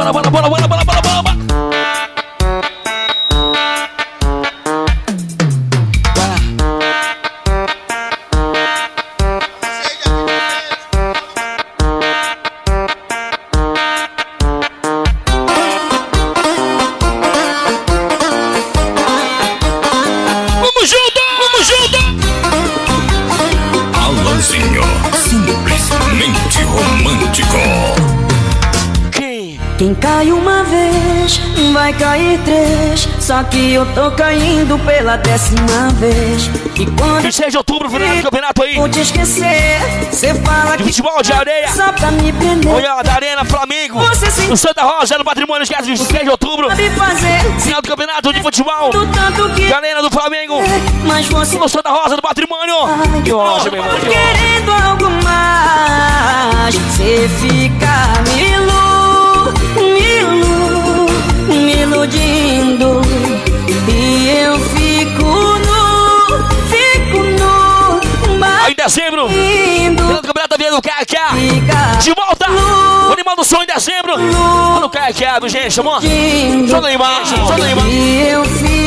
bora, bora, bora, bora, bora, bora, bora. Vamos junto, vamos junto. Alanzinho, Quem? Cai uma vez, vai cair três. Só que eu tô caindo pela décima vez. E quando 26 de outubro, final do campeonato aí. vou te esquecer, cê fala De que futebol de areia. só pra me prender. Olha, da Arena Flamengo. Você sim No Santa Rosa, no Patrimônio Esquece, 26 de outubro. fazer Final do campeonato de futebol. do tanto que Arena do Flamengo. mas você No Santa Rosa, do Patrimônio. Ai, Que rocha, meu irmão. Querendo algo mais, cê fica dezembro. do campeonato da Vila do KK. De volta. O Animal do Som em dezembro. Lá no KK, gente? Amor. Joga aí embaixo, joga aí embaixo.